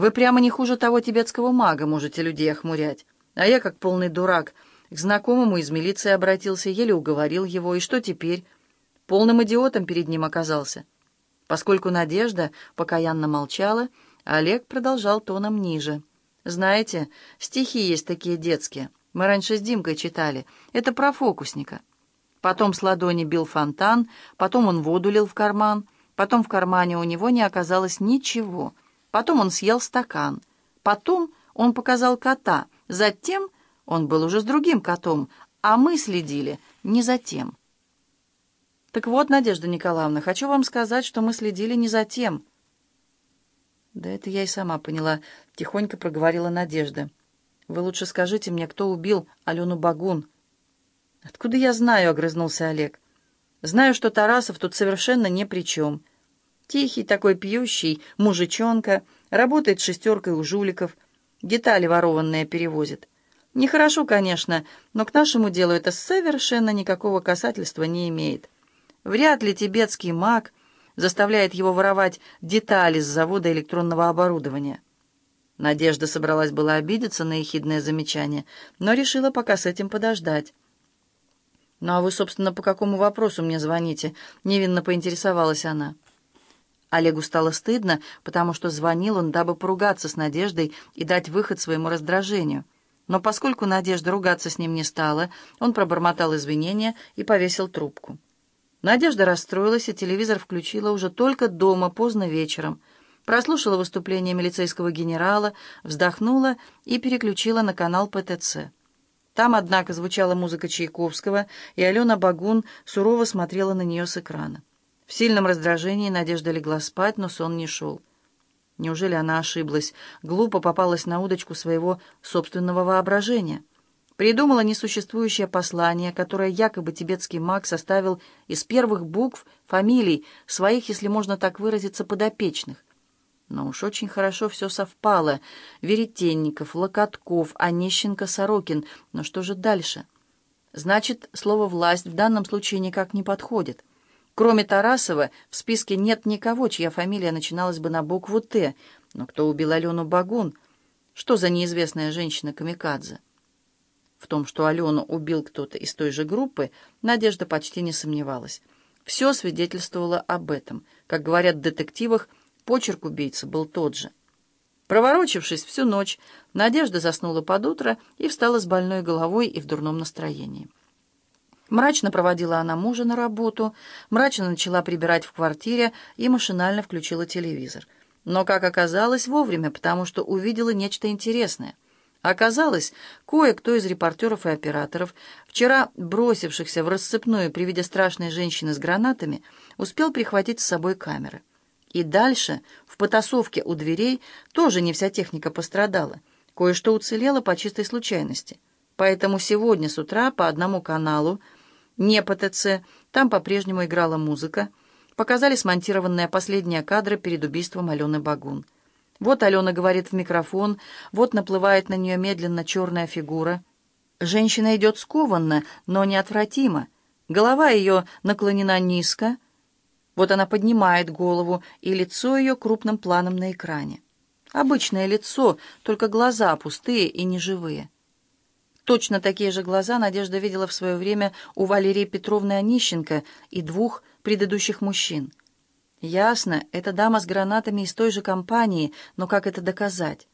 Вы прямо не хуже того тибетского мага можете людей охмурять. А я, как полный дурак, к знакомому из милиции обратился, еле уговорил его. И что теперь? Полным идиотом перед ним оказался. Поскольку Надежда покаянно молчала, Олег продолжал тоном ниже. «Знаете, стихи есть такие детские. Мы раньше с Димкой читали. Это про фокусника. Потом с ладони бил фонтан, потом он воду лил в карман, потом в кармане у него не оказалось ничего. Потом он съел стакан. Потом он показал кота. Затем он был уже с другим котом, а мы следили не за тем. Так вот, Надежда Николаевна, хочу вам сказать, что мы следили не за тем. Да это я и сама поняла, тихонько проговорила Надежда. Вы лучше скажите мне, кто убил Алену Багун. Откуда я знаю, огрызнулся Олег. Знаю, что Тарасов тут совершенно ни при чем. Тихий такой пьющий, мужичонка, работает шестеркой у жуликов, детали ворованные перевозит. Нехорошо, конечно, но к нашему делу это совершенно никакого касательства не имеет. Вряд ли тибетский маг заставляет его воровать детали с завода электронного оборудования. Надежда собралась была обидеться на ехидное замечание, но решила пока с этим подождать. «Ну а вы, собственно, по какому вопросу мне звоните?» — невинно поинтересовалась она. Олегу стало стыдно, потому что звонил он, дабы поругаться с Надеждой и дать выход своему раздражению. Но поскольку Надежда ругаться с ним не стала, он пробормотал извинения и повесил трубку. Надежда расстроилась, и телевизор включила уже только дома, поздно вечером. Прослушала выступление милицейского генерала, вздохнула и переключила на канал ПТЦ. Там, однако, звучала музыка Чайковского, и Алена Багун сурово смотрела на нее с экрана. В сильном раздражении Надежда легла спать, но сон не шел. Неужели она ошиблась, глупо попалась на удочку своего собственного воображения? Придумала несуществующее послание, которое якобы тибетский маг составил из первых букв фамилий своих, если можно так выразиться, подопечных. Но уж очень хорошо все совпало. Веретенников, Локотков, Онищенко, Сорокин. Но что же дальше? Значит, слово «власть» в данном случае никак не подходит. Кроме Тарасова, в списке нет никого, чья фамилия начиналась бы на букву «Т». Но кто убил Алену Багун? Что за неизвестная женщина-камикадзе? В том, что Алену убил кто-то из той же группы, Надежда почти не сомневалась. Все свидетельствовало об этом. Как говорят в детективах, почерк убийцы был тот же. Проворочившись всю ночь, Надежда заснула под утро и встала с больной головой и в дурном настроении. Мрачно проводила она мужа на работу, мрачно начала прибирать в квартире и машинально включила телевизор. Но, как оказалось, вовремя, потому что увидела нечто интересное. Оказалось, кое-кто из репортеров и операторов, вчера бросившихся в рассыпную при виде страшной женщины с гранатами, успел прихватить с собой камеры. И дальше, в потасовке у дверей, тоже не вся техника пострадала. Кое-что уцелело по чистой случайности. Поэтому сегодня с утра по одному каналу не по ТЦ, там по-прежнему играла музыка. Показали смонтированные последние кадры перед убийством Алены Багун. Вот Алена говорит в микрофон, вот наплывает на нее медленно черная фигура. Женщина идет скованно, но неотвратимо. Голова ее наклонена низко. Вот она поднимает голову, и лицо ее крупным планом на экране. Обычное лицо, только глаза пустые и неживые. Точно такие же глаза Надежда видела в свое время у Валерии Петровны Онищенко и двух предыдущих мужчин. Ясно, эта дама с гранатами из той же компании, но как это доказать?